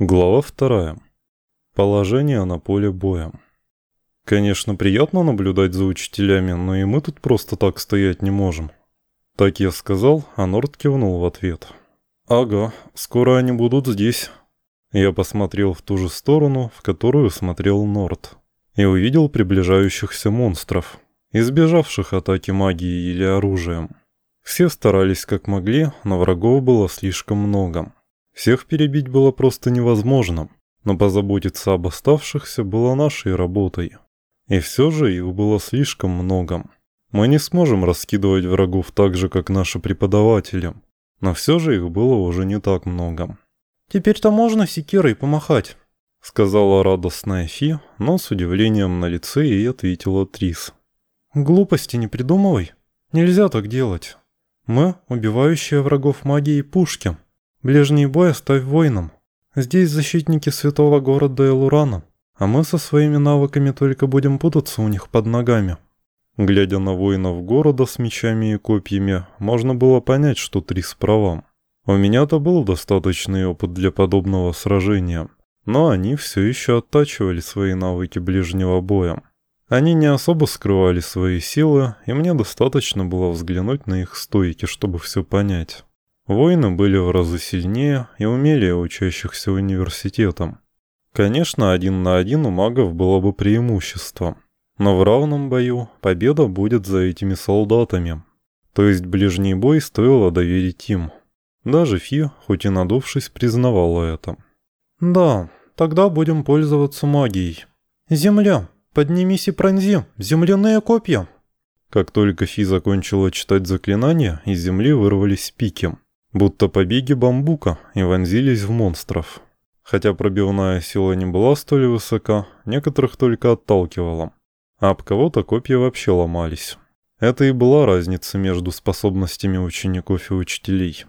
Глава вторая. Положение на поле боя. Конечно, приятно наблюдать за учителями, но и мы тут просто так стоять не можем. Так я сказал, а Норд кивнул в ответ. Ага, скоро они будут здесь. Я посмотрел в ту же сторону, в которую смотрел Норд, и увидел приближающихся монстров, избежавших атаки магией или оружием. Все старались как могли, но врагов было слишком много. Всех перебить было просто невозможно, но позаботиться об оставшихся было нашей работой. И все же их было слишком много. Мы не сможем раскидывать врагов так же, как наши преподаватели, но все же их было уже не так много. «Теперь-то можно секирой помахать», — сказала радостная Фи, но с удивлением на лице ей ответила Трис. «Глупости не придумывай. Нельзя так делать. Мы — убивающие врагов магией пушки». Ближний бой оставь воинам. Здесь защитники святого города Элурана, а мы со своими навыками только будем путаться у них под ногами». Глядя на воинов города с мечами и копьями, можно было понять, что Трис права. У меня-то был достаточный опыт для подобного сражения, но они все еще оттачивали свои навыки ближнего боя. Они не особо скрывали свои силы, и мне достаточно было взглянуть на их стойки, чтобы все понять. Воины были в разы сильнее и умелее учащихся университетом. Конечно, один на один у магов было бы преимущество, но в равном бою победа будет за этими солдатами. То есть ближний бой стоило доверить им. Даже Фи, хоть и надувшись, признавала это. «Да, тогда будем пользоваться магией. Земля, поднимись и пронзи, земляные копья!» Как только Фи закончила читать заклинания, из земли вырвались пики будто побеги бамбука, и вонзились в монстров. Хотя пробивная сила не была столь высока, некоторых только отталкивала, а об кого-то копья вообще ломались. Это и была разница между способностями учеников и учителей.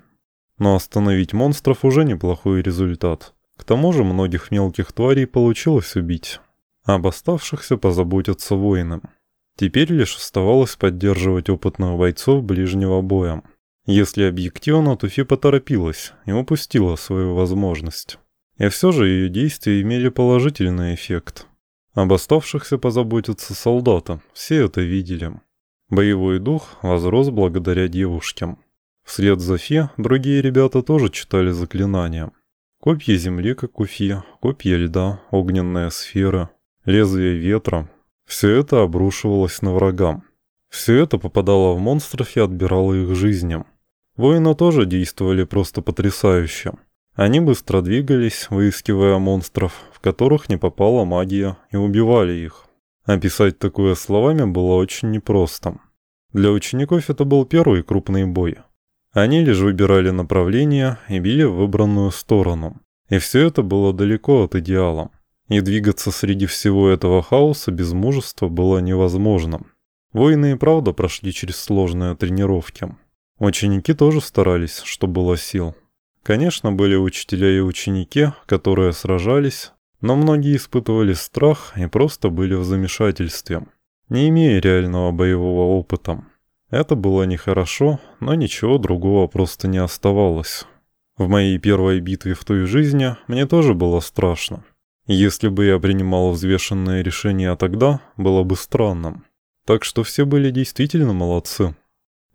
Но остановить монстров уже неплохой результат. К тому же многих мелких тварей получилось убить. Об оставшихся позаботятся воины. Теперь лишь оставалось поддерживать опытных бойцов ближнего боя. Если объективно, то Фи поторопилась и упустила свою возможность. И все же ее действия имели положительный эффект. Об оставшихся позаботятся солдата, все это видели. Боевой дух возрос благодаря девушкам. Вслед за Фи другие ребята тоже читали заклинания. Копья земли, как у Фи, копья льда, огненная сфера, лезвие ветра. Все это обрушивалось на врагам. Все это попадало в монстров и отбирало их жизни. Воины тоже действовали просто потрясающе. Они быстро двигались, выискивая монстров, в которых не попала магия, и убивали их. Описать такое словами было очень непросто. Для учеников это был первый крупный бой. Они лишь выбирали направление и били в выбранную сторону. И все это было далеко от идеала. И двигаться среди всего этого хаоса без мужества было невозможно. Воины и правда прошли через сложные тренировки. Ученики тоже старались, что было сил. Конечно, были учителя и ученики, которые сражались, но многие испытывали страх и просто были в замешательстве, не имея реального боевого опыта. Это было нехорошо, но ничего другого просто не оставалось. В моей первой битве в той жизни мне тоже было страшно. Если бы я принимал взвешенное решение тогда, было бы странным. Так что все были действительно молодцы.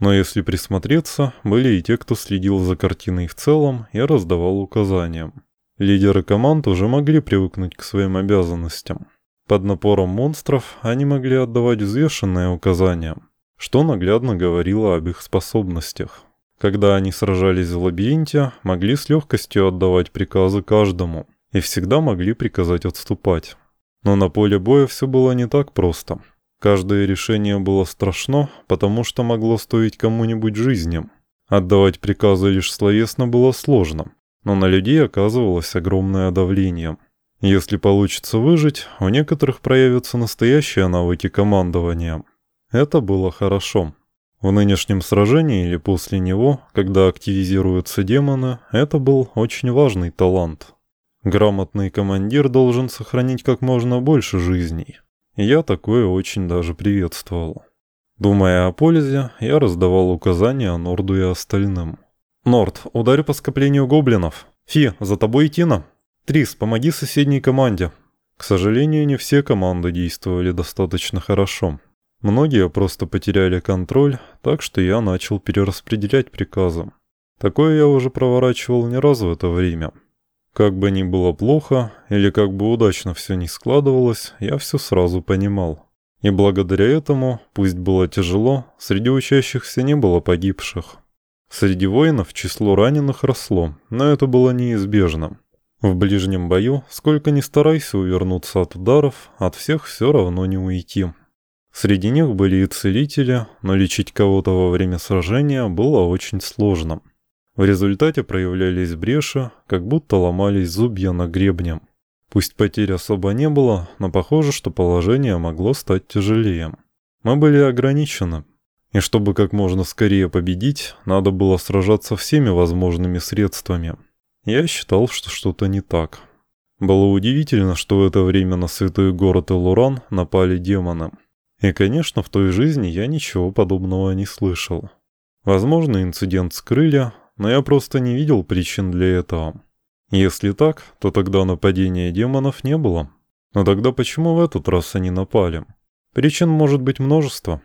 Но если присмотреться, были и те, кто следил за картиной в целом и раздавал указания. Лидеры команд уже могли привыкнуть к своим обязанностям. Под напором монстров они могли отдавать взвешенные указания, что наглядно говорило об их способностях. Когда они сражались в лабиринте, могли с легкостью отдавать приказы каждому и всегда могли приказать отступать. Но на поле боя все было не так просто – Каждое решение было страшно, потому что могло стоить кому-нибудь жизни. Отдавать приказы лишь словесно было сложно, но на людей оказывалось огромное давление. Если получится выжить, у некоторых проявятся настоящие навыки командования. Это было хорошо. В нынешнем сражении или после него, когда активизируются демоны, это был очень важный талант. Грамотный командир должен сохранить как можно больше жизней. Я такое очень даже приветствовал. Думая о пользе, я раздавал указания Норду и остальным. «Норд, ударь по скоплению гоблинов. Фи, за тобой Тина». «Трис, помоги соседней команде». К сожалению, не все команды действовали достаточно хорошо. Многие просто потеряли контроль, так что я начал перераспределять приказы. Такое я уже проворачивал не раз в это время. Как бы ни было плохо, или как бы удачно все не складывалось, я все сразу понимал. И благодаря этому, пусть было тяжело, среди учащихся не было погибших. Среди воинов число раненых росло, но это было неизбежно. В ближнем бою, сколько ни старайся увернуться от ударов, от всех все равно не уйти. Среди них были и целители, но лечить кого-то во время сражения было очень сложно. В результате проявлялись бреши, как будто ломались зубья на гребне. Пусть потерь особо не было, но похоже, что положение могло стать тяжелее. Мы были ограничены, и чтобы как можно скорее победить, надо было сражаться всеми возможными средствами. Я считал, что что-то не так. Было удивительно, что в это время на святой город Элуран напали демоны. И, конечно, в той жизни я ничего подобного не слышал. Возможно, инцидент скрыли, но я просто не видел причин для этого. Если так, то тогда нападения демонов не было. Но тогда почему в этот раз они напали? Причин может быть множество.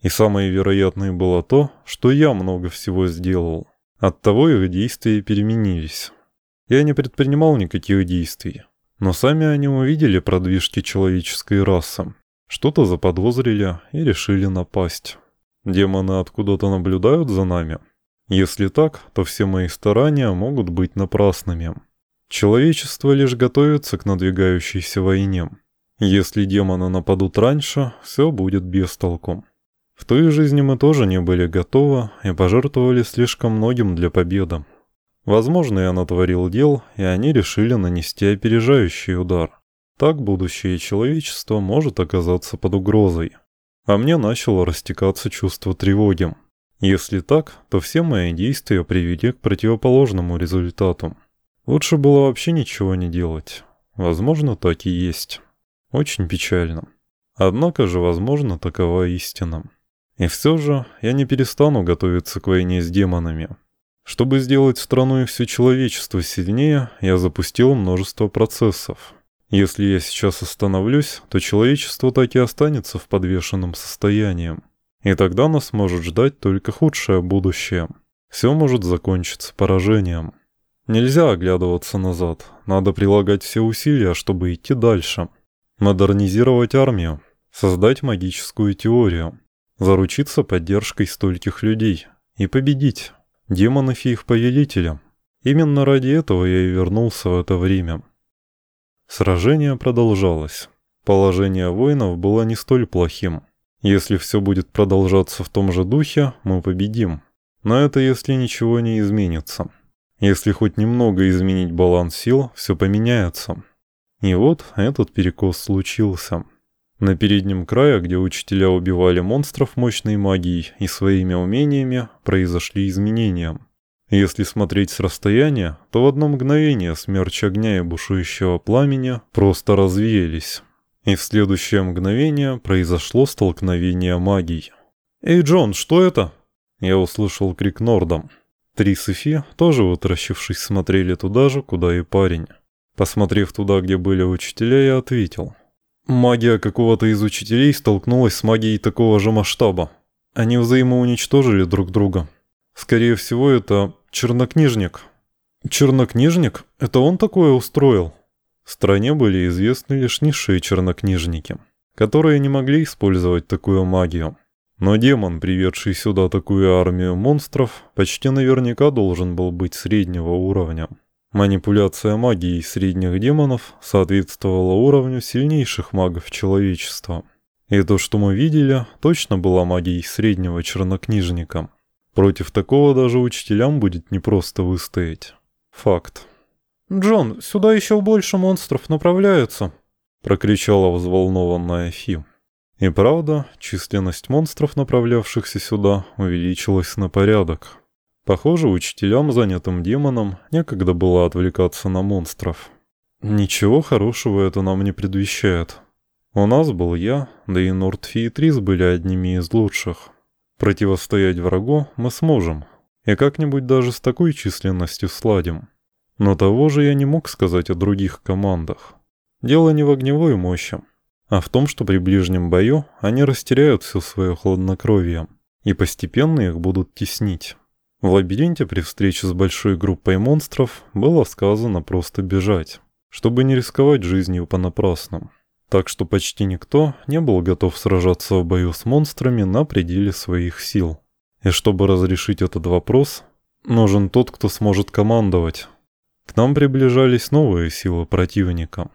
И самое вероятное было то, что я много всего сделал. Оттого их действия переменились. Я не предпринимал никаких действий. Но сами они увидели продвижки человеческой расы. Что-то заподозрили и решили напасть. Демоны откуда-то наблюдают за нами. Если так, то все мои старания могут быть напрасными. Человечество лишь готовится к надвигающейся войне. Если демоны нападут раньше, все будет без толку. В той жизни мы тоже не были готовы и пожертвовали слишком многим для победы. Возможно, я натворил дел, и они решили нанести опережающий удар. Так будущее человечества может оказаться под угрозой. А мне начало растекаться чувство тревоги. Если так, то все мои действия привели к противоположному результату. Лучше было вообще ничего не делать. Возможно, так и есть. Очень печально. Однако же, возможно, такова истина. И все же я не перестану готовиться к войне с демонами. Чтобы сделать страну и все человечество сильнее, я запустил множество процессов. Если я сейчас остановлюсь, то человечество так и останется в подвешенном состоянии. И тогда нас может ждать только худшее будущее. Все может закончиться поражением. Нельзя оглядываться назад, надо прилагать все усилия, чтобы идти дальше. Модернизировать армию, создать магическую теорию, заручиться поддержкой стольких людей и победить демонов и их повелителя. Именно ради этого я и вернулся в это время. Сражение продолжалось. Положение воинов было не столь плохим. Если все будет продолжаться в том же духе, мы победим. Но это если ничего не изменится. Если хоть немного изменить баланс сил, все поменяется. И вот этот перекос случился. На переднем крае, где учителя убивали монстров мощной магией и своими умениями, произошли изменения. Если смотреть с расстояния, то в одно мгновение смерч огня и бушующего пламени просто развеялись. И в следующее мгновение произошло столкновение магий. «Эй, Джон, что это?» Я услышал крик Нордом. Трис и Фи, тоже вытаращившись, смотрели туда же, куда и парень. Посмотрев туда, где были учителя, я ответил. Магия какого-то из учителей столкнулась с магией такого же масштаба. Они взаимоуничтожили друг друга. Скорее всего, это чернокнижник. Чернокнижник? Это он такое устроил? Стране были известны лишь низшие чернокнижники, которые не могли использовать такую магию. Но демон, приведший сюда такую армию монстров, почти наверняка должен был быть среднего уровня. Манипуляция магией средних демонов соответствовала уровню сильнейших магов человечества. И то, что мы видели, точно была магией среднего чернокнижника. Против такого даже учителям будет непросто выстоять. Факт. «Джон, сюда еще больше монстров направляются», — прокричала взволнованная Фи. И правда, численность монстров, направлявшихся сюда, увеличилась на порядок. Похоже, учителям, занятым демоном, некогда было отвлекаться на монстров. Ничего хорошего это нам не предвещает. У нас был я, да и Нортфи и Трис были одними из лучших. Противостоять врагу мы сможем. И как-нибудь даже с такой численностью сладим. Но того же я не мог сказать о других командах. Дело не в огневой мощи, а в том, что при ближнем бою они растеряют все свое хладнокровие, и постепенно их будут теснить. В лабиринте при встрече с большой группой монстров было сказано просто бежать, чтобы не рисковать жизнью понапрасну. Так что почти никто не был готов сражаться в бою с монстрами на пределе своих сил. И чтобы разрешить этот вопрос, нужен тот, кто сможет командовать. К нам приближались новые силы противника.